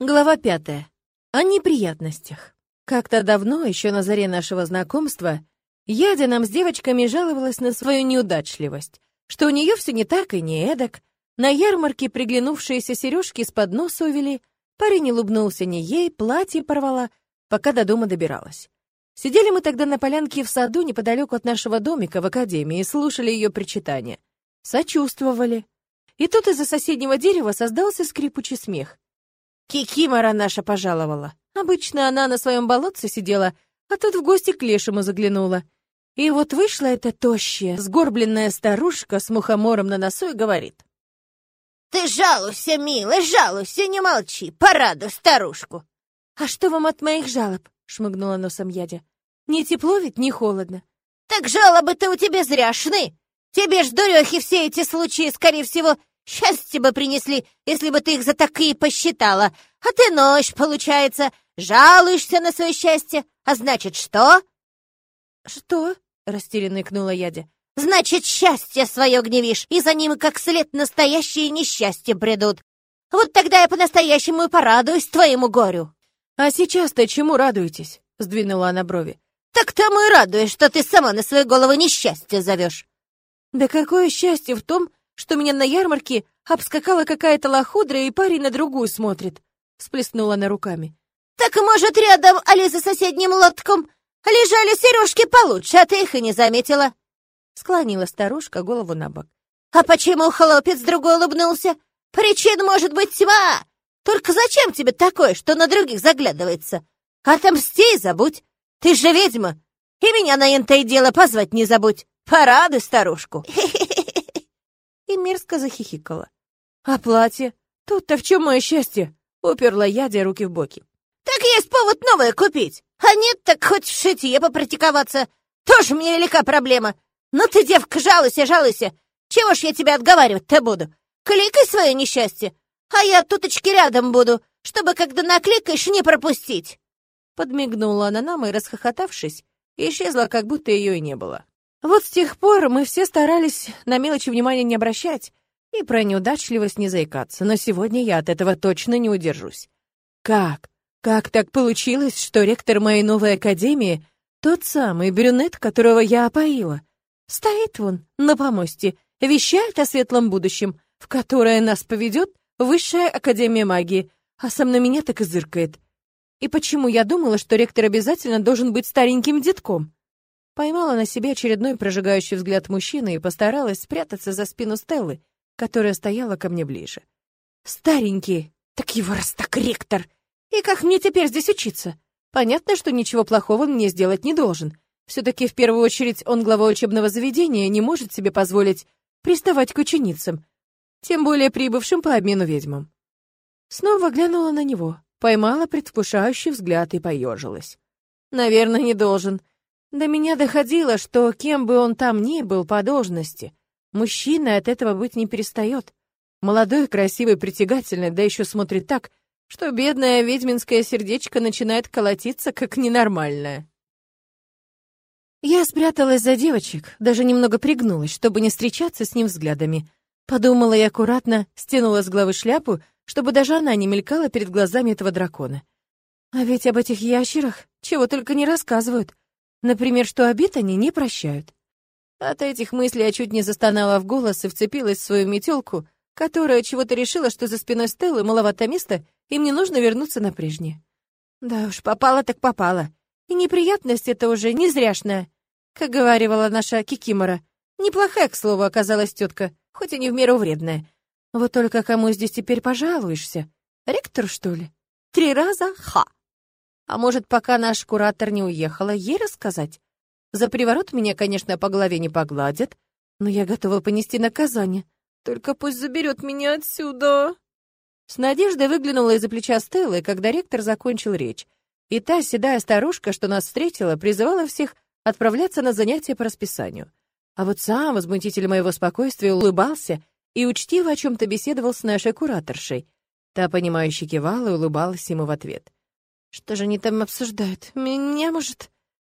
Глава пятая. О неприятностях. Как-то давно, еще на заре нашего знакомства, Ядя нам с девочками жаловалась на свою неудачливость, что у нее все не так и не эдак. На ярмарке приглянувшиеся сережки с подноса увели, парень улыбнулся не ей, платье порвала, пока до дома добиралась. Сидели мы тогда на полянке в саду неподалеку от нашего домика в академии и слушали ее причитания. Сочувствовали. И тут из-за соседнего дерева создался скрипучий смех. Кикимора наша пожаловала. Обычно она на своем болотце сидела, а тут в гости к лешему заглянула. И вот вышла эта тощая, сгорбленная старушка с мухомором на носу и говорит. «Ты жалуйся, милая, жалуйся, не молчи, порадуй старушку!» «А что вам от моих жалоб?» — шмыгнула носом Ядя. «Не тепло ведь, не холодно». «Так жалобы-то у тебя зряшны! Тебе ж, дурехи, все эти случаи, скорее всего, счастье бы принесли, если бы ты их за такие посчитала. А ты ночь, получается, жалуешься на свое счастье. А значит, что?» «Что?» — растерянно икнула Ядя. «Значит, счастье свое гневишь, и за ним как след настоящие несчастья придут. Вот тогда я по-настоящему и порадуюсь твоему горю». «А сейчас-то чему радуетесь?» — сдвинула она брови. «Так тому и радуюсь, что ты сама на свою голову несчастье зовешь». Да какое счастье в том, что меня на ярмарке обскакала какая-то лохудра, и парень на другую смотрит. Всплеснула она руками. Так, может, рядом, али за соседним лотком, лежали сережки получше, а ты их и не заметила. Склонила старушка голову на бок. А почему хлопец другой улыбнулся? Причин может быть тьма. Только зачем тебе такое, что на других заглядывается? Отомсти и забудь. Ты же ведьма. И меня на энтое дело позвать не забудь. Порадуй старушку!» И мерзко захихикала. «А платье? Тут-то в чем мое счастье?» Уперла Ядя руки в боки. «Так есть повод новое купить. А нет, так хоть в шитье попрактиковаться. Тоже мне велика проблема. Ну ты, девка, жалуйся, жалуйся. Чего ж я тебя отговаривать-то буду? Кликай свое несчастье, а я туточки рядом буду, чтобы, когда накликаешь, не пропустить». Подмигнула она нам и, расхохотавшись, исчезла, как будто ее и не было. Вот с тех пор мы все старались на мелочи внимания не обращать и про неудачливость не заикаться, но сегодня я от этого точно не удержусь. Как? Как так получилось, что ректор моей новой академии тот самый брюнет, которого я опоила? Стоит вон на помосте, вещает о светлом будущем, в которое нас поведет Высшая Академия Магии, а сам на меня так и зыркает. И почему я думала, что ректор обязательно должен быть стареньким детком? Поймала на себе очередной прожигающий взгляд мужчины и постаралась спрятаться за спину Стеллы, которая стояла ко мне ближе. «Старенький! Так его раз так ректор! И как мне теперь здесь учиться? Понятно, что ничего плохого он мне сделать не должен. Все-таки в первую очередь он глава учебного заведения не может себе позволить приставать к ученицам, тем более прибывшим по обмену ведьмам. Снова глянула на него, поймала предвкушающий взгляд и поежилась. Наверное, не должен. До меня доходило, что кем бы он там ни был по должности, мужчина от этого быть не перестает. Молодой, красивый, притягательный, да еще смотрит так, что бедное ведьминское сердечко начинает колотиться, как ненормальное. Я спряталась за девочек, даже немного пригнулась, чтобы не встречаться с ним взглядами. Подумала и аккуратно стянула с головы шляпу, чтобы даже она не мелькала перед глазами этого дракона. А ведь об этих ящерах чего только не рассказывают. Например, что обид они не прощают. От этих мыслей я чуть не застонала в голос и вцепилась в свою метелку, которая чего-то решила, что за спиной Стеллы маловато места, и мне нужно вернуться на прежнее. Да уж, попала так попала. И неприятность это уже не зряшная. Как говаривала наша Кикимора. Неплохая, к слову, оказалась тетка, хоть и не в меру вредная. Вот только кому здесь теперь пожалуешься? Ректор, что ли? Три раза ха! А может, пока наш куратор не уехала, ей рассказать? За приворот меня, конечно, по голове не погладят, но я готова понести наказание. Только пусть заберет меня отсюда. С надеждой выглянула из-за плеча Стеллы, когда ректор закончил речь. И та седая старушка, что нас встретила, призывала всех отправляться на занятия по расписанию. А вот сам возмутитель моего спокойствия улыбался и учтиво о чем-то беседовал с нашей кураторшей. Та, понимающе кивала и улыбалась ему в ответ. Что же они там обсуждают? Меня, может...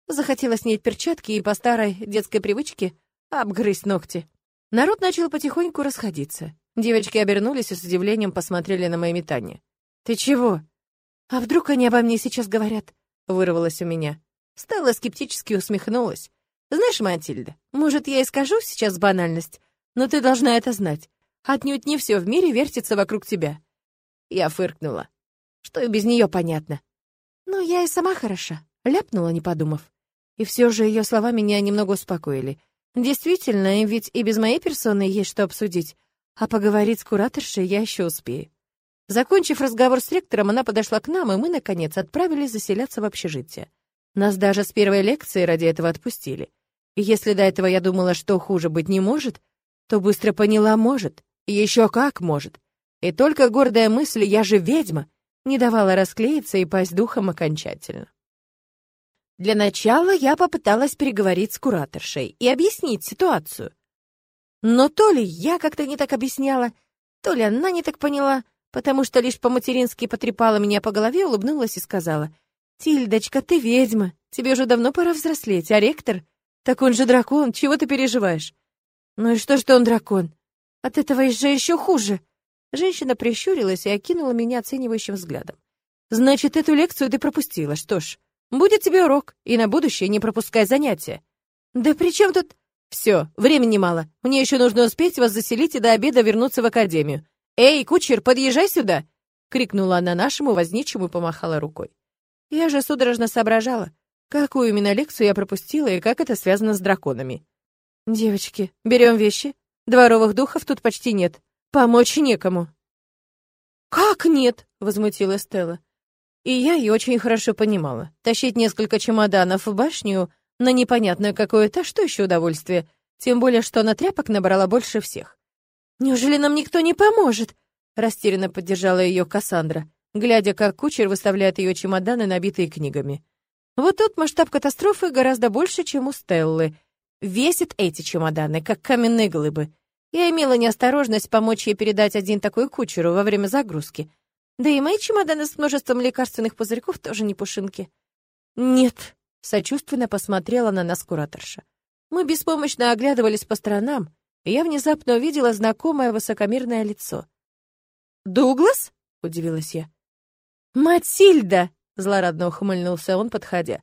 Захотелось снять перчатки и по старой детской привычке обгрызть ногти. Народ начал потихоньку расходиться. Девочки обернулись и с удивлением посмотрели на мои метания. «Ты чего?» «А вдруг они обо мне сейчас говорят?» — вырвалось у меня. Стелла скептически усмехнулась. «Знаешь, Матильда, может, я и скажу сейчас банальность, но ты должна это знать. Отнюдь не все в мире вертится вокруг тебя». Я фыркнула. Что и без нее понятно. Но я и сама хороша, ляпнула, не подумав. И все же ее слова меня немного успокоили. Действительно, ведь и без моей персоны есть что обсудить, а поговорить с кураторшей я еще успею. Закончив разговор с ректором, она подошла к нам, и мы, наконец, отправились заселяться в общежитие. Нас даже с первой лекции ради этого отпустили. И если до этого я думала, что хуже быть не может, то быстро поняла, может. Еще как может. И только гордая мысль «я же ведьма» не давала расклеиться и пасть духом окончательно. Для начала я попыталась переговорить с кураторшей и объяснить ситуацию. Но то ли я как-то не так объясняла, то ли она не так поняла, потому что лишь по-матерински потрепала меня по голове, улыбнулась и сказала, «Тильдочка, ты ведьма, тебе уже давно пора взрослеть, а ректор? Так он же дракон, чего ты переживаешь?» «Ну и что, что он дракон? От этого же еще хуже!» Женщина прищурилась и окинула меня оценивающим взглядом. «Значит, эту лекцию ты пропустила, что ж, Будет тебе урок, и на будущее не пропускай занятия. Да при чем тут... Все, времени мало. Мне еще нужно успеть вас заселить и до обеда вернуться в академию. Эй, кучер, подъезжай сюда! крикнула она нашему возничему и помахала рукой. Я же судорожно соображала, какую именно лекцию я пропустила и как это связано с драконами. Девочки, берем вещи. Дворовых духов тут почти нет. Помочь некому. Как нет? возмутилась Стелла. И я ее очень хорошо понимала. Тащить несколько чемоданов в башню на непонятное какое-то, что еще удовольствие. Тем более, что она тряпок набрала больше всех. «Неужели нам никто не поможет?» Растерянно поддержала ее Кассандра, глядя, как кучер выставляет ее чемоданы, набитые книгами. Вот тут масштаб катастрофы гораздо больше, чем у Стеллы. Весят эти чемоданы, как каменные глыбы. Я имела неосторожность помочь ей передать один такой кучеру во время загрузки. Да и мои чемоданы с множеством лекарственных пузырьков тоже не пушинки. Нет, сочувственно посмотрела на нас кураторша. Мы беспомощно оглядывались по сторонам, и я внезапно увидела знакомое высокомерное лицо. «Дуглас?» — удивилась я. «Матильда!» — злорадно ухмыльнулся он, подходя.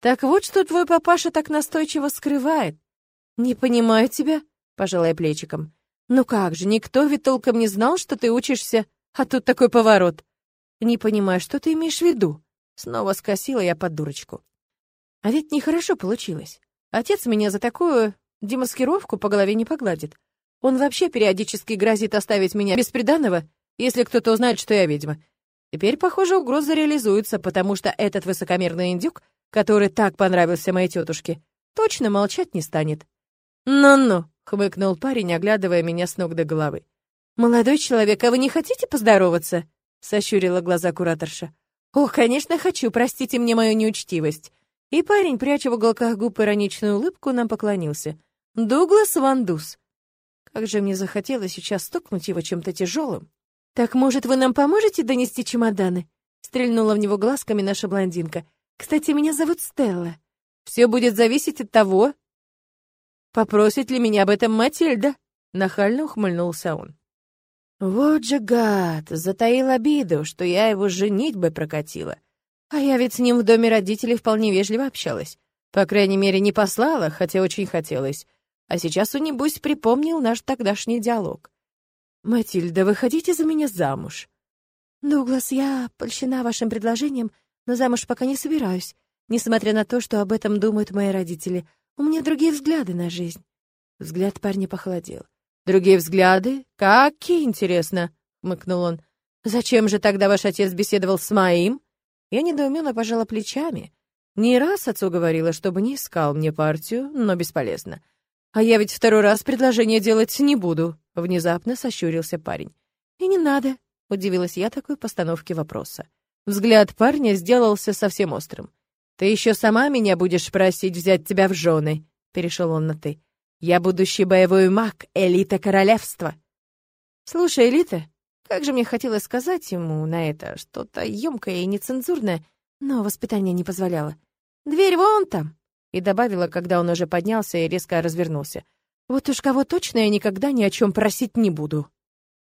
«Так вот, что твой папаша так настойчиво скрывает. Не понимаю тебя», — пожалая плечиком. «Ну как же, никто ведь толком не знал, что ты учишься а тут такой поворот. Не понимаю, что ты имеешь в виду? Снова скосила я под дурочку. А ведь нехорошо получилось. Отец меня за такую демаскировку по голове не погладит. Он вообще периодически грозит оставить меня без приданого, если кто-то узнает, что я ведьма. Теперь, похоже, угроза реализуется, потому что этот высокомерный индюк, который так понравился моей тетушке, точно молчать не станет. «Ну-ну», — хмыкнул парень, оглядывая меня с ног до головы. «Молодой человек, а вы не хотите поздороваться?» — сощурила глаза кураторша. «Ох, конечно, хочу, простите мне мою неучтивость». И парень, пряча в уголках губ ироничную улыбку, нам поклонился. «Дуглас Вандус». Как же мне захотелось сейчас стукнуть его чем-то тяжелым. «Так, может, вы нам поможете донести чемоданы?» Стрельнула в него глазками наша блондинка. «Кстати, меня зовут Стелла. Все будет зависеть от того, попросит ли меня об этом Матильда?» Нахально ухмыльнулся он. Вот же гад, затаил обиду, что я его женить бы прокатила. А я ведь с ним в доме родителей вполне вежливо общалась. По крайней мере, не послала, хотя очень хотелось. А сейчас у небось припомнил наш тогдашний диалог. «Матильда, вы хотите за меня замуж?» «Дуглас, я польщена вашим предложением, но замуж пока не собираюсь, несмотря на то, что об этом думают мои родители. У меня другие взгляды на жизнь». Взгляд парня похолодел. Другие взгляды? Какие, интересно, хмыкнул он. Зачем же тогда ваш отец беседовал с моим? Я недоуменно пожала плечами. Не раз отцу говорила, чтобы не искал мне партию, но бесполезно. А я ведь второй раз предложение делать не буду, внезапно сощурился парень. И не надо, удивилась я такой постановке вопроса. Взгляд парня сделался совсем острым. Ты еще сама меня будешь просить взять тебя в жены, перешел он на ты. Я будущий боевой маг, элита королевства. Слушай, элита, как же мне хотелось сказать ему на это что-то ёмкое и нецензурное, но воспитание не позволяло. Дверь вон там. И добавила, когда он уже поднялся и резко развернулся. Вот уж кого точно я никогда ни о чем просить не буду.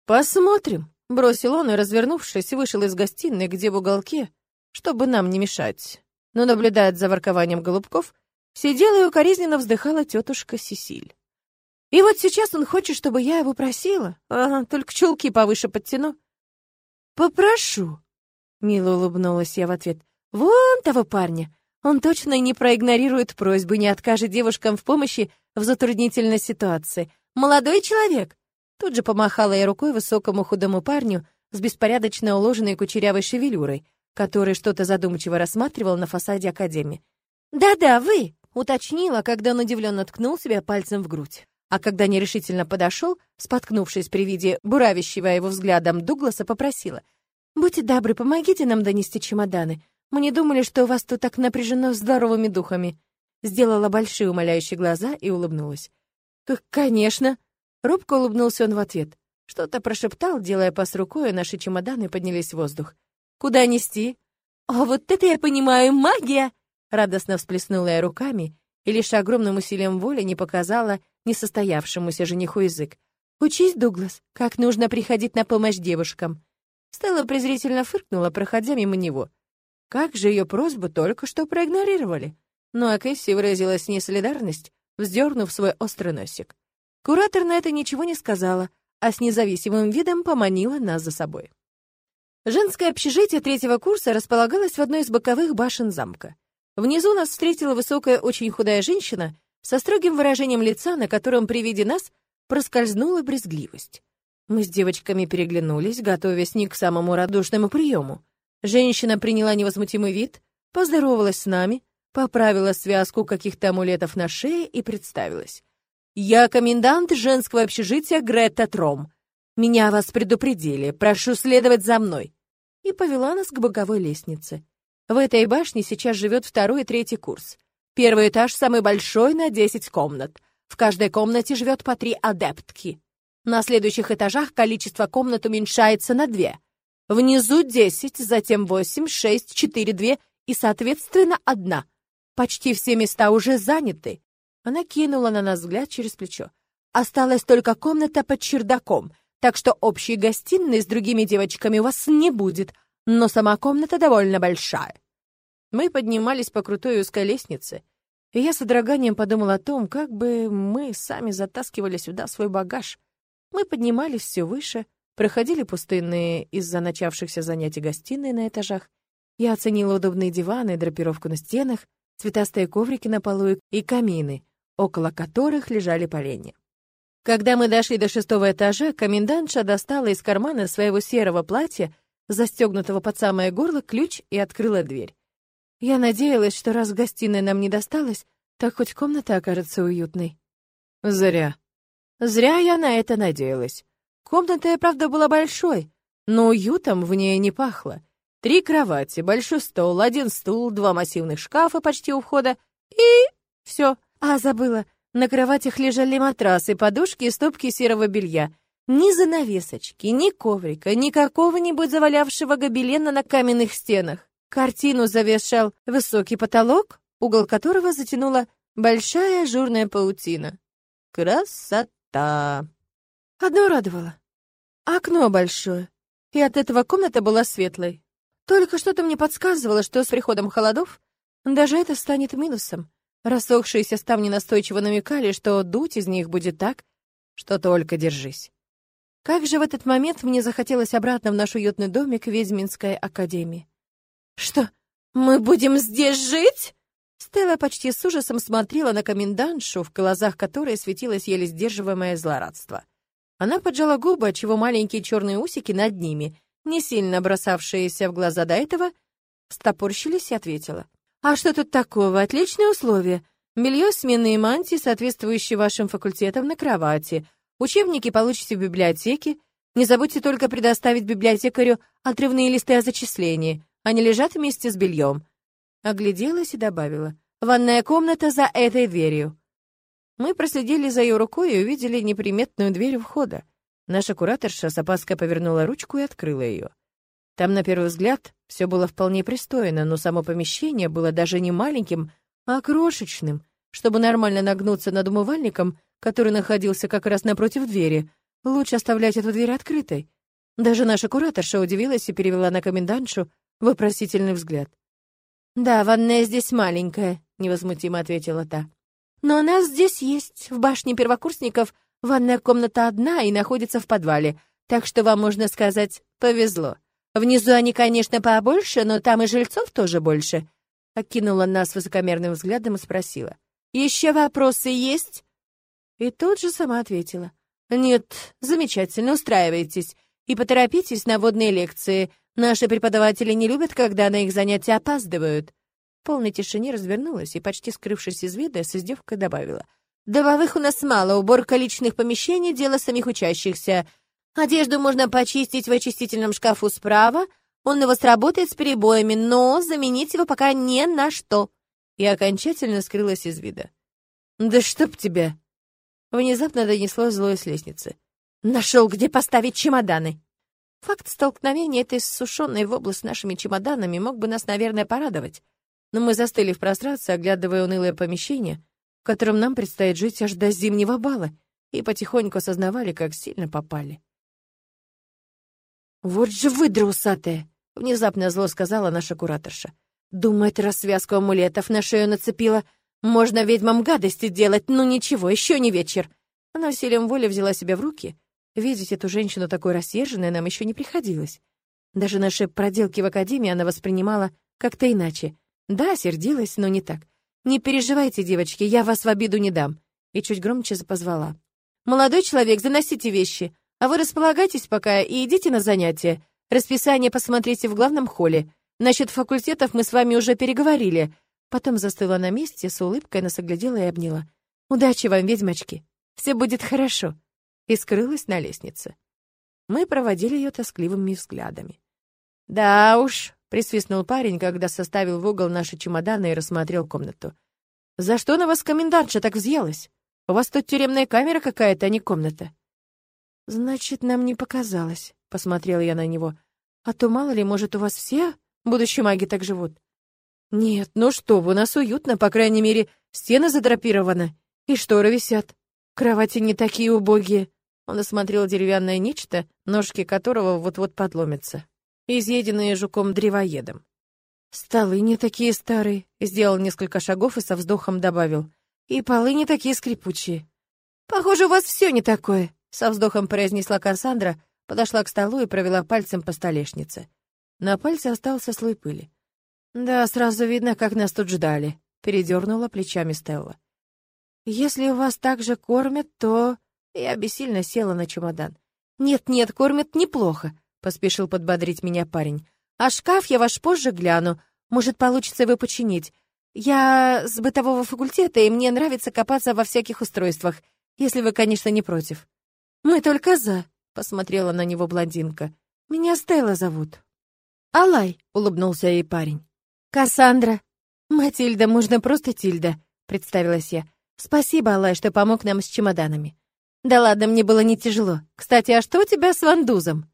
Посмотрим, Бросил он и, развернувшись, вышел из гостиной, где в уголке, чтобы нам не мешать. Но, наблюдая за воркованием голубков, сидела и укоризненно вздыхала тетушка Сесиль. И вот сейчас он хочет, чтобы я его просила. Ага, только чулки повыше подтяну. Попрошу. Мило улыбнулась я в ответ. Вон того парня. Он точно не проигнорирует просьбу, не откажет девушкам в помощи в затруднительной ситуации. Молодой человек. Тут же помахала я рукой высокому худому парню с беспорядочно уложенной кучерявой шевелюрой, который что-то задумчиво рассматривал на фасаде академии. «Да-да, вы!» — уточнила, когда он удивленно ткнул себя пальцем в грудь. А когда нерешительно подошел, споткнувшись при виде буравящего его взглядом Дугласа, попросила. «Будьте добры, помогите нам донести чемоданы. Мы не думали, что у вас тут так напряжено здоровыми духами». Сделала большие умоляющие глаза и улыбнулась. «Конечно!» Робко улыбнулся он в ответ. Что-то прошептал, делая пас рукой, и наши чемоданы поднялись в воздух. «Куда нести?» «О, вот это я понимаю, магия!» Радостно всплеснула я руками и лишь огромным усилием воли не показала несостоявшемуся жениху язык. «Учись, Дуглас, как нужно приходить на помощь девушкам». Стелла презрительно фыркнула, проходя мимо него. Как же ее просьбу только что проигнорировали. Ну а Кэсси выразилась несолидарность, вздернув свой острый носик. Куратор на это ничего не сказала, а с независимым видом поманила нас за собой. Женское общежитие третьего курса располагалось в одной из боковых башен замка. Внизу нас встретила высокая, очень худая женщина со строгим выражением лица, на котором при виде нас проскользнула брезгливость. Мы с девочками переглянулись, готовясь не к самому радушному приему. Женщина приняла невозмутимый вид, поздоровалась с нами, поправила связку каких-то амулетов на шее и представилась. «Я комендант женского общежития Гретта Тром. Меня вас предупредили, прошу следовать за мной». И повела нас к боковой лестнице. В этой башне сейчас живет второй и третий курс. Первый этаж самый большой на 10 комнат. В каждой комнате живет по три адептки. На следующих этажах количество комнат уменьшается на две. Внизу 10, затем 8, 6, 4, 2 и, соответственно, одна. Почти все места уже заняты. Она кинула на нас взгляд через плечо. Осталась только комната под чердаком, так что общей гостиной с другими девочками у вас не будет — но сама комната довольно большая. Мы поднимались по крутой узкой лестнице, и я с содроганием подумал о том, как бы мы сами затаскивали сюда свой багаж. Мы поднимались все выше, проходили пустынные из-за начавшихся занятий гостиные на этажах. Я оценила удобные диваны, драпировку на стенах, цветастые коврики на полу и камины, около которых лежали поленья. Когда мы дошли до шестого этажа, комендантша достала из кармана своего серого платья застегнутого под самое горло, ключ и открыла дверь. Я надеялась, что раз в гостиной нам не досталось, так хоть комната окажется уютной. Зря. Зря я на это надеялась. Комната, правда, была большой, но уютом в ней не пахло. Три кровати, большой стол, один стул, два массивных шкафа почти у входа и... все. А, забыла, на кроватях лежали матрасы, подушки и стопки серого белья — ни занавесочки, ни коврика, ни какого-нибудь завалявшего гобелена на каменных стенах. Картину завешал высокий потолок, угол которого затянула большая ажурная паутина. Красота! Одно радовало. Окно большое, и от этого комната была светлой. Только что-то мне подсказывало, что с приходом холодов даже это станет минусом. Рассохшиеся ставни настойчиво намекали, что дуть из них будет так, что только держись. Как же в этот момент мне захотелось обратно в наш уютный домик Ведьминской академии. «Что, мы будем здесь жить?» Стелла почти с ужасом смотрела на комендантшу, в глазах которой светилось еле сдерживаемое злорадство. Она поджала губы, отчего маленькие черные усики над ними, не сильно бросавшиеся в глаза до этого, стопорщились и ответила. «А что тут такого? Отличные условия. Белье, сменные мантии, соответствующие вашим факультетам, на кровати. Учебники получите в библиотеке. Не забудьте только предоставить библиотекарю отрывные листы о зачислении. Они лежат вместе с бельем. Огляделась и добавила. Ванная комната за этой дверью. Мы проследили за ее рукой и увидели неприметную дверь входа. Наша кураторша с опаской повернула ручку и открыла ее. Там, на первый взгляд, все было вполне пристойно, но само помещение было даже не маленьким, а крошечным. Чтобы нормально нагнуться над умывальником, который находился как раз напротив двери. Лучше оставлять эту дверь открытой. Даже наша кураторша удивилась и перевела на комендантшу вопросительный взгляд. «Да, ванная здесь маленькая», — невозмутимо ответила та. «Но у нас здесь есть. В башне первокурсников ванная комната одна и находится в подвале, так что вам, можно сказать, повезло. Внизу они, конечно, побольше, но там и жильцов тоже больше». Окинула нас высокомерным взглядом и спросила. «Еще вопросы есть?» И тут же сама ответила. «Нет, замечательно, устраивайтесь. И поторопитесь на водные лекции. Наши преподаватели не любят, когда на их занятия опаздывают». В полной тишине развернулась и, почти скрывшись из вида, с издевкой добавила. «Добовых у нас мало, уборка личных помещений — дело самих учащихся. Одежду можно почистить в очистительном шкафу справа, он у вас работает с перебоями, но заменить его пока не на что». И окончательно скрылась из вида. «Да чтоб тебя!» Внезапно донеслось злое с лестницы. «Нашел, где поставить чемоданы!» Факт столкновения этой сушеной в область с нашими чемоданами мог бы нас, наверное, порадовать. Но мы застыли в прострации, оглядывая унылое помещение, в котором нам предстоит жить аж до зимнего бала, и потихоньку осознавали, как сильно попали. «Вот же выдра усатая!» — внезапно зло сказала наша кураторша. «Думает, развязку амулетов на шею нацепила. Можно ведьмам гадости делать, ну ничего, еще не вечер». Она усилием воли взяла себя в руки. Видеть эту женщину такой рассерженной нам еще не приходилось. Даже наши проделки в академии она воспринимала как-то иначе. Да, сердилась, но не так. «Не переживайте, девочки, я вас в обиду не дам». И чуть громче позвала. «Молодой человек, заносите вещи. А вы располагайтесь пока и идите на занятия. Расписание посмотрите в главном холле. Насчет факультетов мы с вами уже переговорили. Потом застыла на месте, с улыбкой нас оглядела и обняла. Удачи вам, ведьмочки. Все будет хорошо. И скрылась на лестнице. Мы проводили ее тоскливыми взглядами. Да уж, присвистнул парень, когда составил в угол наши чемоданы и рассмотрел комнату. За что на вас комендантша так взъелась? У вас тут тюремная камера какая-то, а не комната. «Значит, нам не показалось», — посмотрела я на него. «А то, мало ли, может, у вас все будущие маги так живут?» «Нет, ну что вы, у нас уютно, по крайней мере, стены задрапированы, и шторы висят. Кровати не такие убогие». Он осмотрел деревянное нечто, ножки которого вот-вот подломятся, изъеденные жуком-древоедом. «Столы не такие старые», — сделал несколько шагов и со вздохом добавил. «И полы не такие скрипучие». «Похоже, у вас все не такое», со вздохом произнесла Кассандра, подошла к столу и провела пальцем по столешнице. На пальце остался слой пыли. «Да, сразу видно, как нас тут ждали», — передернула плечами Стелла. «Если вас так же кормят, то...» Я бессильно села на чемодан. «Нет-нет, кормят неплохо», — поспешил подбодрить меня парень. «А шкаф я ваш позже гляну. Может, получится его починить. Я с бытового факультета, и мне нравится копаться во всяких устройствах, если вы, конечно, не против». «Мы только за», — посмотрела на него блондинка. «Меня Стелла зовут». «Алай», — улыбнулся ей парень. «Кассандра». «Матильда, можно просто Тильда», — представилась я. «Спасибо, Алай, что помог нам с чемоданами». «Да ладно, мне было не тяжело. Кстати, а что у тебя с Вандузом?»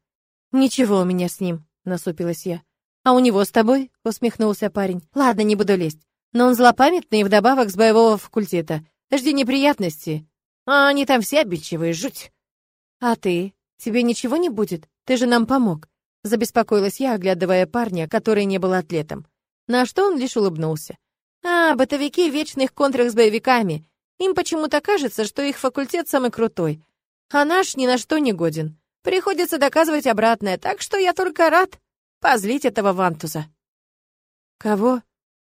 «Ничего у меня с ним», — насупилась я. «А у него с тобой?» — усмехнулся парень. «Ладно, не буду лезть. Но он злопамятный и вдобавок с боевого факультета. Жди неприятностей. А они там все обидчивые, жуть». «А ты? Тебе ничего не будет? Ты же нам помог!» Забеспокоилась я, оглядывая парня, который не был атлетом. На что он лишь улыбнулся. «А, бытовики в вечных контрах с боевиками. Им почему-то кажется, что их факультет самый крутой. А наш ни на что не годен. Приходится доказывать обратное, так что я только рад позлить этого Вантуза». «Кого?»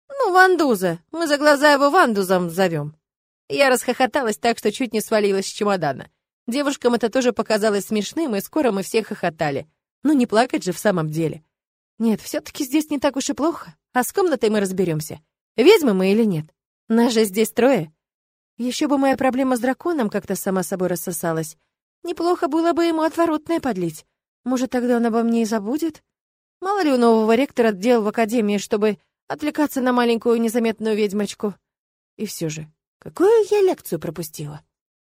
«Ну, Вандуза. Мы за глаза его Вандузом зовем». Я расхохоталась так, что чуть не свалилась с чемодана. Девушкам это тоже показалось смешным, и скоро мы все хохотали. Ну не плакать же в самом деле. Нет, все-таки здесь не так уж и плохо. А с комнатой мы разберемся. Ведьмы мы или нет? Нас же здесь трое. Еще бы моя проблема с драконом как-то сама собой рассосалась. Неплохо было бы ему отворотное подлить. Может, тогда он обо мне и забудет? Мало ли у нового ректора дел в академии, чтобы отвлекаться на маленькую незаметную ведьмочку. И все же, какую я лекцию пропустила?